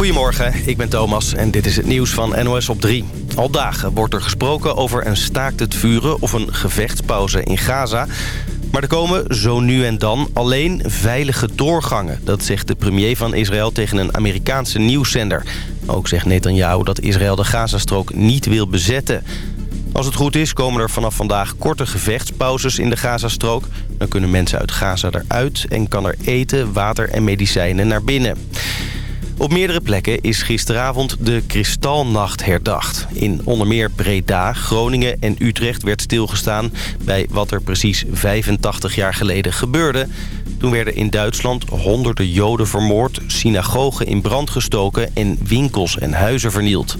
Goedemorgen, ik ben Thomas en dit is het nieuws van NOS op 3. Al dagen wordt er gesproken over een staakt het vuren of een gevechtspauze in Gaza. Maar er komen zo nu en dan alleen veilige doorgangen. Dat zegt de premier van Israël tegen een Amerikaanse nieuwszender. Ook zegt Netanyahu dat Israël de Gazastrook niet wil bezetten. Als het goed is komen er vanaf vandaag korte gevechtspauzes in de Gazastrook. Dan kunnen mensen uit Gaza eruit en kan er eten, water en medicijnen naar binnen. Op meerdere plekken is gisteravond de Kristalnacht herdacht. In onder meer Breda, Groningen en Utrecht werd stilgestaan... bij wat er precies 85 jaar geleden gebeurde. Toen werden in Duitsland honderden Joden vermoord... synagogen in brand gestoken en winkels en huizen vernield.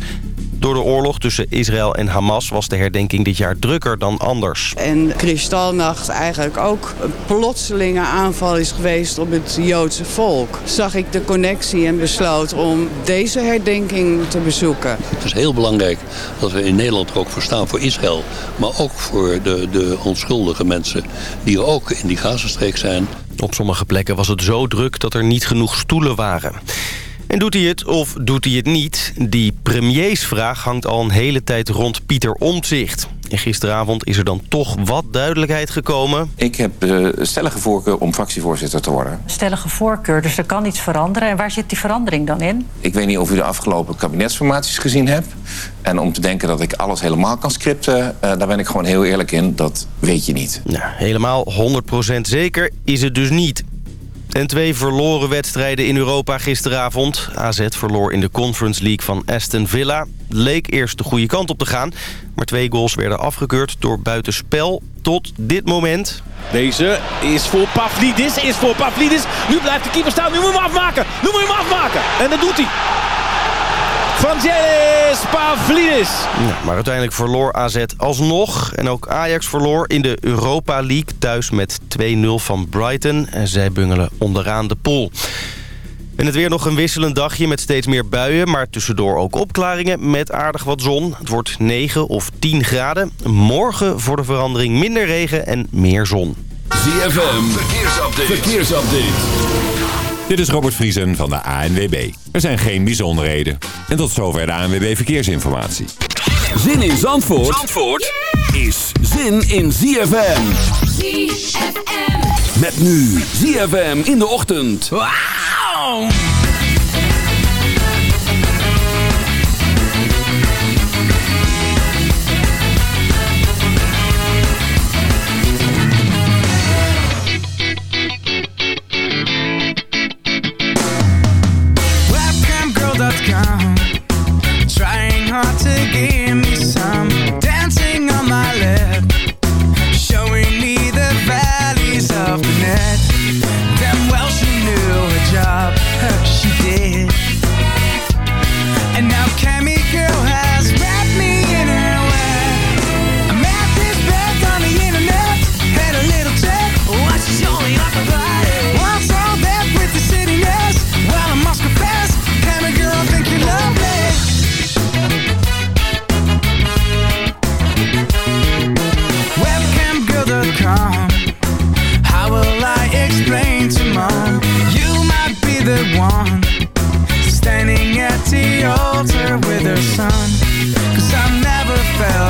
Door de oorlog tussen Israël en Hamas was de herdenking dit jaar drukker dan anders. En Kristalnacht eigenlijk ook een plotselinge aanval is geweest op het Joodse volk. Zag ik de connectie en besloot om deze herdenking te bezoeken. Het is heel belangrijk dat we in Nederland er ook voor staan voor Israël. Maar ook voor de, de onschuldige mensen die er ook in die Gazastreek zijn. Op sommige plekken was het zo druk dat er niet genoeg stoelen waren. En doet hij het of doet hij het niet? Die premiersvraag hangt al een hele tijd rond Pieter Omtzigt. En gisteravond is er dan toch wat duidelijkheid gekomen. Ik heb uh, stellige voorkeur om fractievoorzitter te worden. Stellige voorkeur, dus er kan iets veranderen. En waar zit die verandering dan in? Ik weet niet of u de afgelopen kabinetsformaties gezien hebt. En om te denken dat ik alles helemaal kan scripten... Uh, daar ben ik gewoon heel eerlijk in, dat weet je niet. Nou, helemaal 100% zeker is het dus niet. En twee verloren wedstrijden in Europa gisteravond. AZ verloor in de Conference League van Aston Villa. Leek eerst de goede kant op te gaan. Maar twee goals werden afgekeurd door buitenspel tot dit moment. Deze is voor Pavlidis, is voor Pavlidis. Nu blijft de keeper staan, nu moet hij hem afmaken. Nu moet hij hem afmaken. En dat doet hij. Vangelis Pavlidis. Ja, maar uiteindelijk verloor AZ alsnog. En ook Ajax verloor in de Europa League thuis met 2-0 van Brighton. En zij bungelen onderaan de pool. En het weer nog een wisselend dagje met steeds meer buien... maar tussendoor ook opklaringen met aardig wat zon. Het wordt 9 of 10 graden. Morgen voor de verandering minder regen en meer zon. ZFM, verkeersupdate. verkeersupdate. Dit is Robert Vriesen van de ANWB. Er zijn geen bijzonderheden. En tot zover de ANWB Verkeersinformatie. Zin in Zandvoort, Zandvoort is zin in ZFM. ZFM. Met nu ZFM in de ochtend. Wauw! empty altar with her son. Cause I've never felt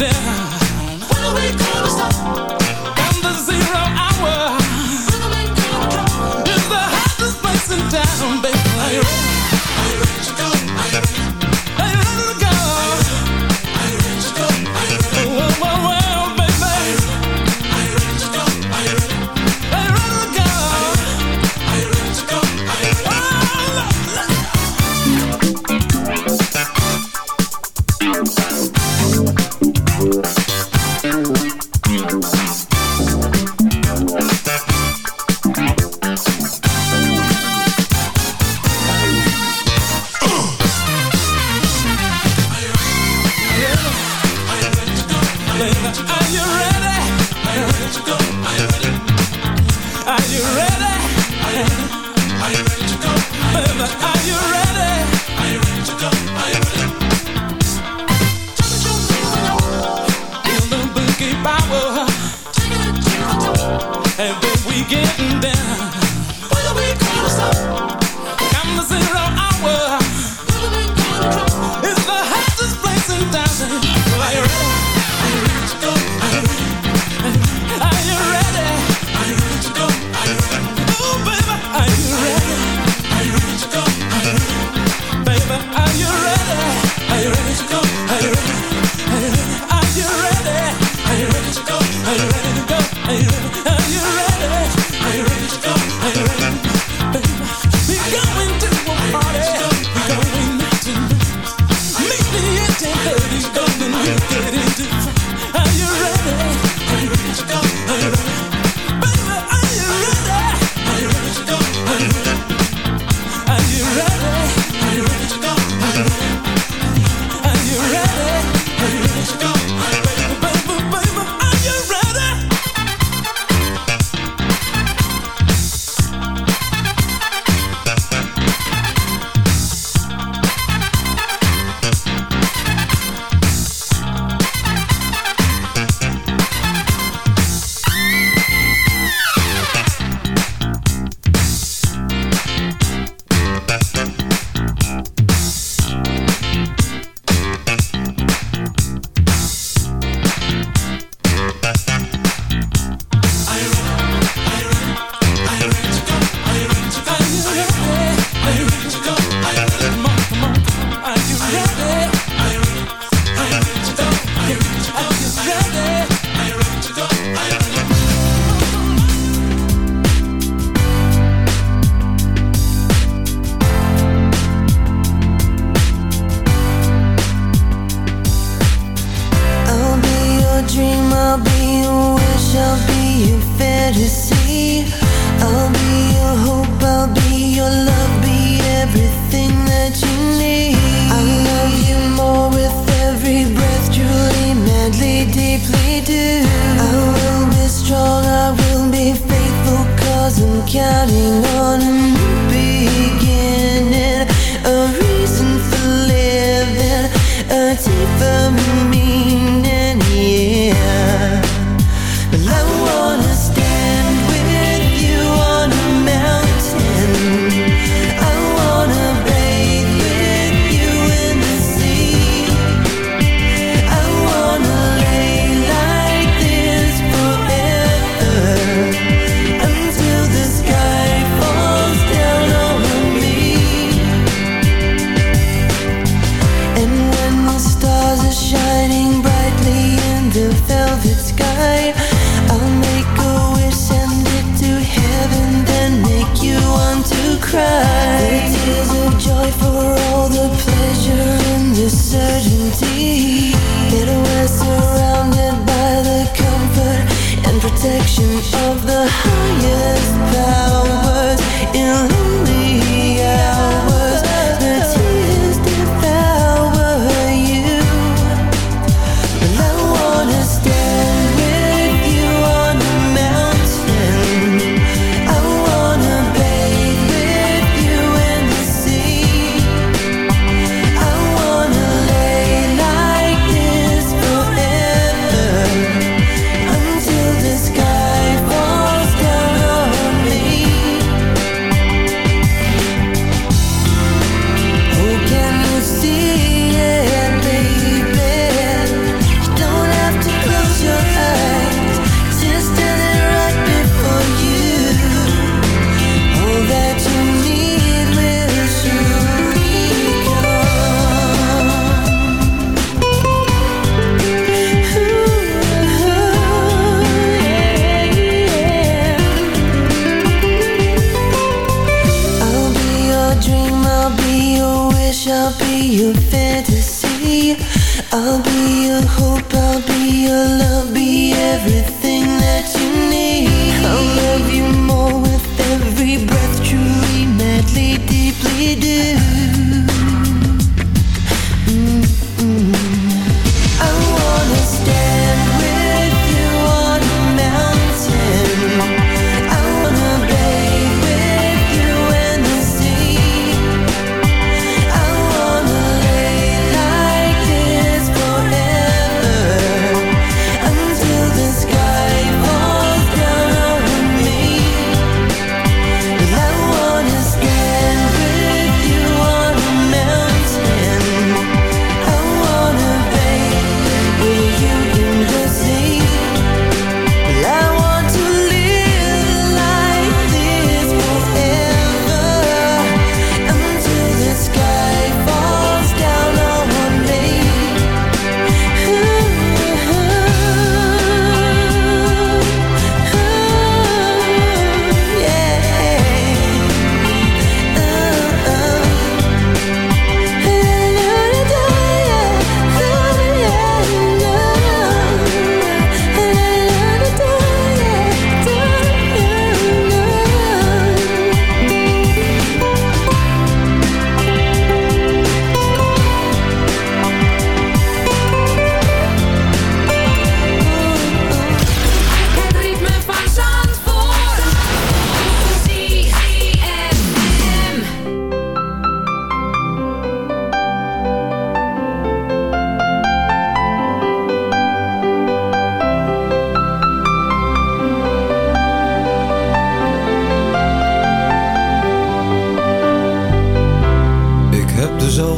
Down. get it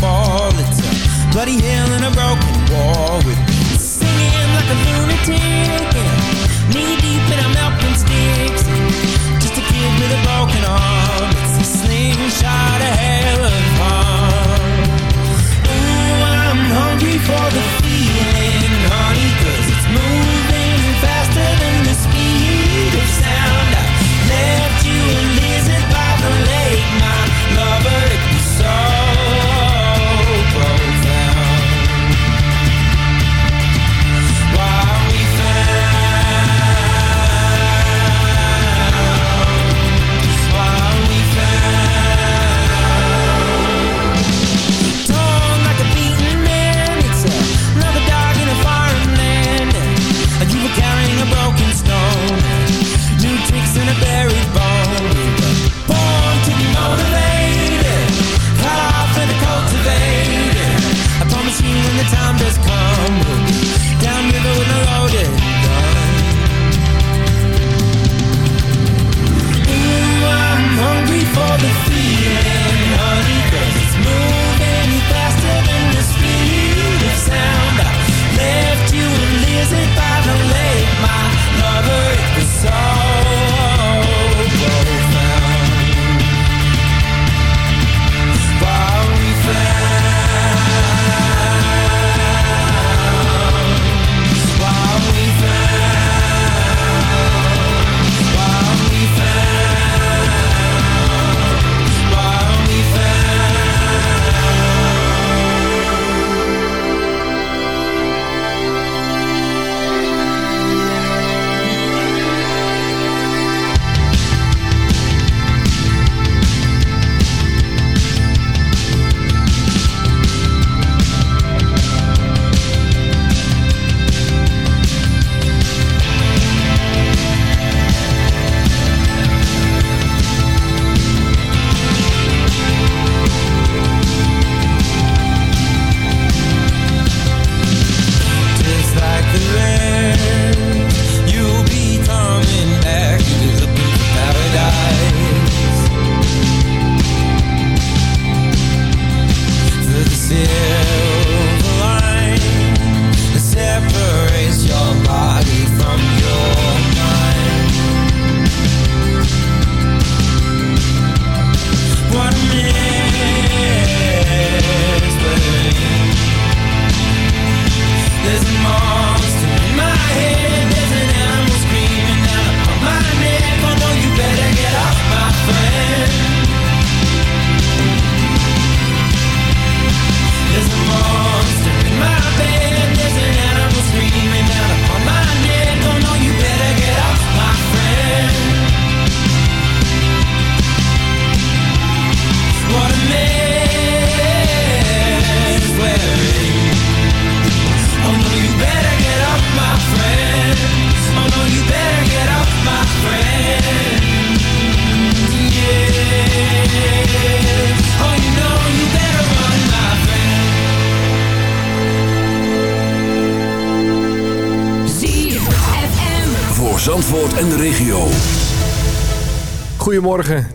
fall. It's a bloody hell and a broken wall with me singing like a lunatic, knee deep in a melting sticks. Just a kid with a broken arm. It's a slingshot, a hell of harm.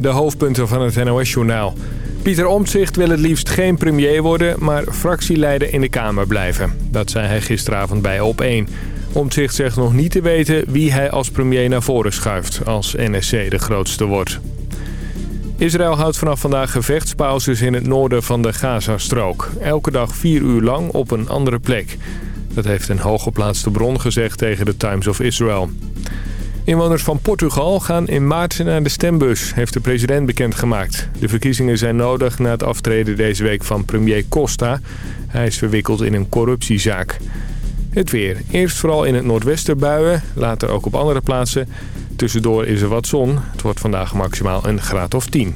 De hoofdpunten van het NOS-journaal. Pieter Omtzigt wil het liefst geen premier worden, maar fractieleider in de Kamer blijven. Dat zei hij gisteravond bij Op1. Omtzigt zegt nog niet te weten wie hij als premier naar voren schuift als NSC de grootste wordt. Israël houdt vanaf vandaag gevechtspauzes in het noorden van de Gazastrook. Elke dag vier uur lang op een andere plek. Dat heeft een hooggeplaatste bron gezegd tegen de Times of Israel. Inwoners van Portugal gaan in maart naar de stembus, heeft de president bekendgemaakt. De verkiezingen zijn nodig na het aftreden deze week van premier Costa. Hij is verwikkeld in een corruptiezaak. Het weer. Eerst vooral in het noordwesten buien, later ook op andere plaatsen. Tussendoor is er wat zon. Het wordt vandaag maximaal een graad of 10.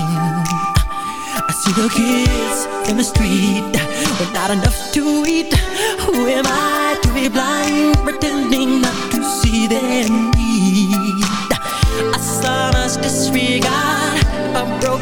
to the kids in the street. With not enough to eat. Who am I to be blind Pretending not to see their need? A son disregard A broken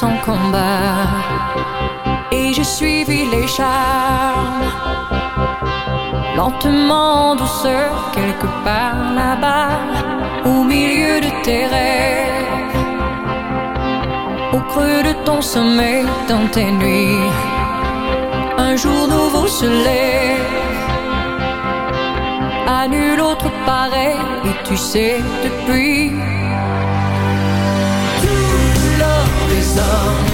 sans combat. Et j'ai suivi les charmes, lentement en quelque part là-bas, au milieu de tes rêves, au creux de ton sommeil, dans tes nuits. Un jour nouveau se lève, à nul autre pareil, et tu sais depuis song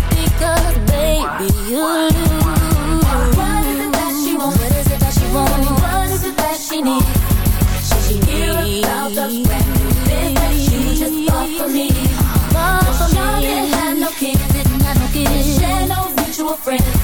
friend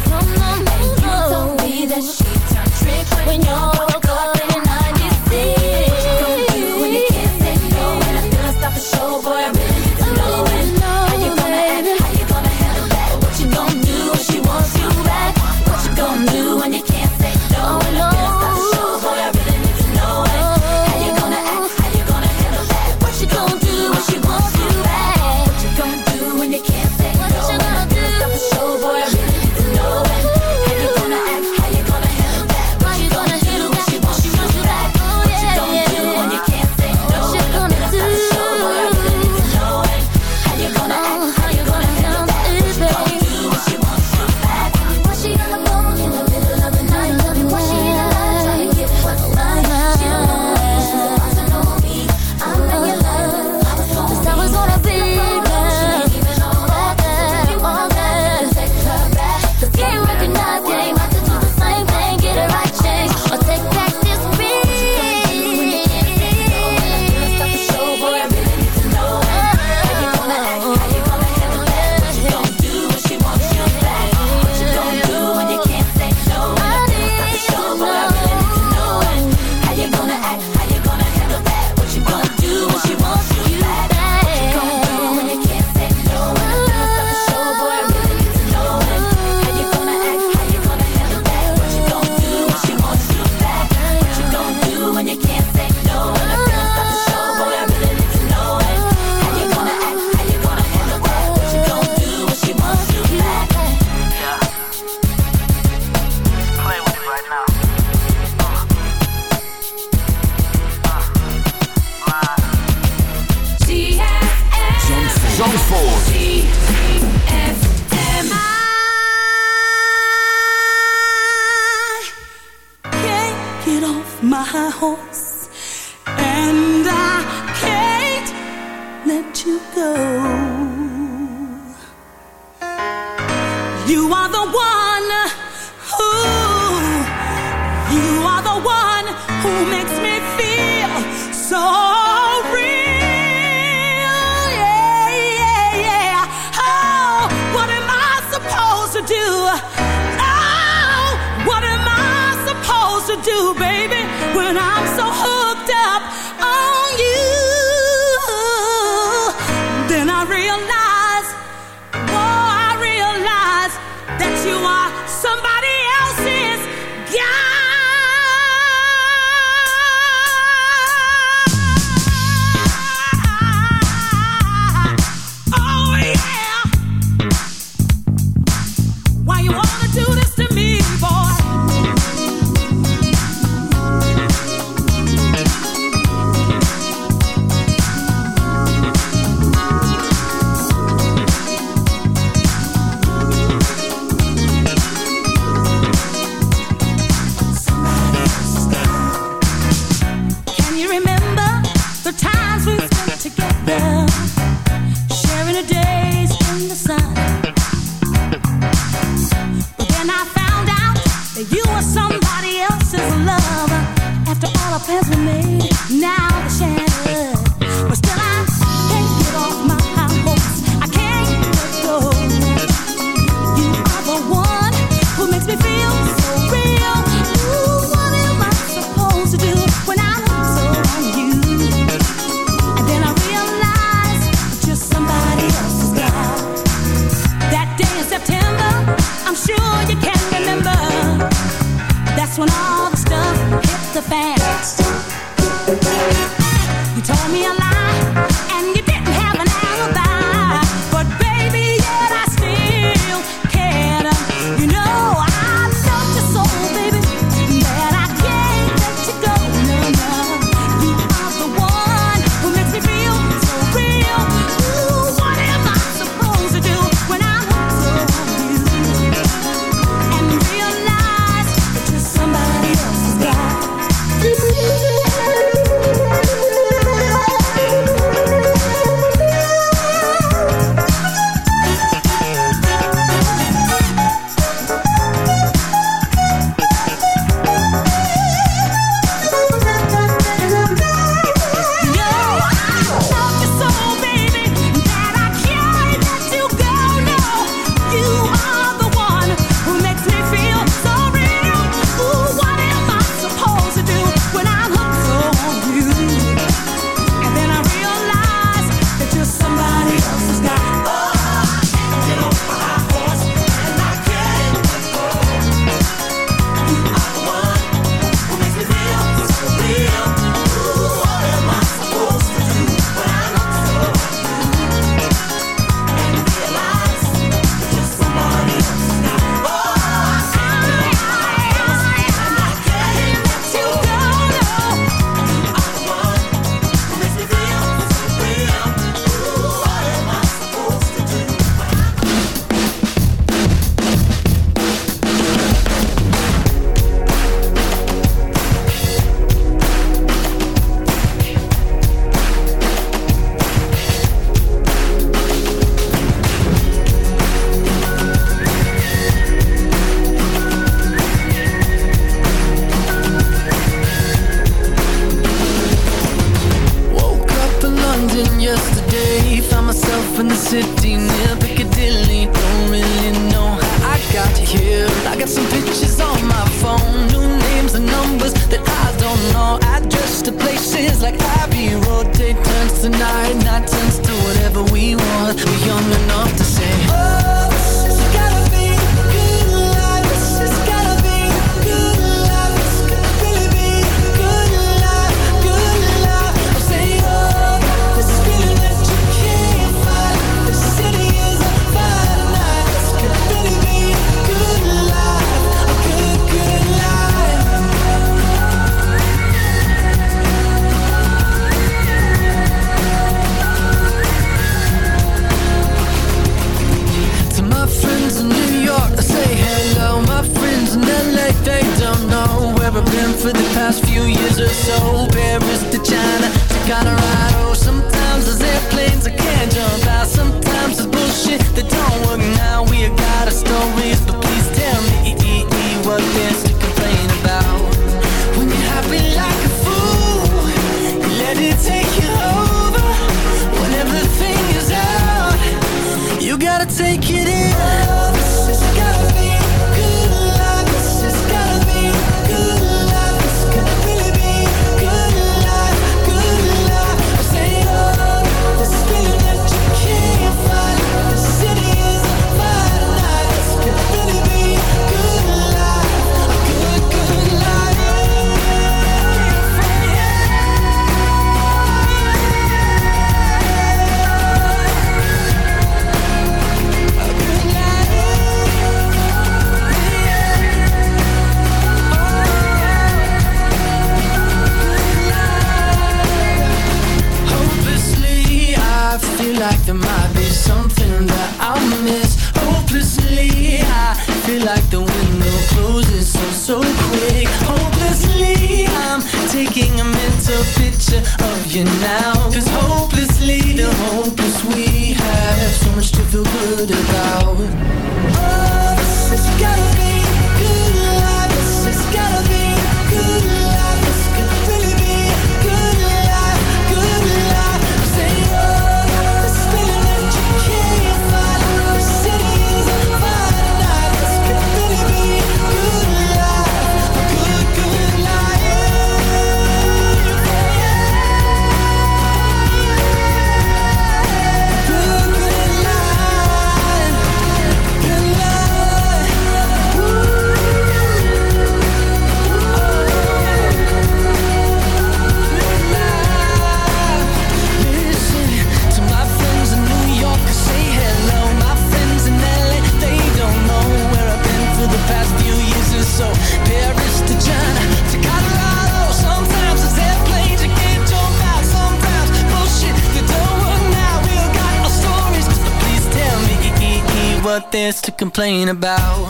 complain about.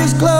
undisclosed